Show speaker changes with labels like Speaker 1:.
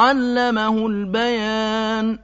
Speaker 1: عَلَّمَهُ الْبَيَانَ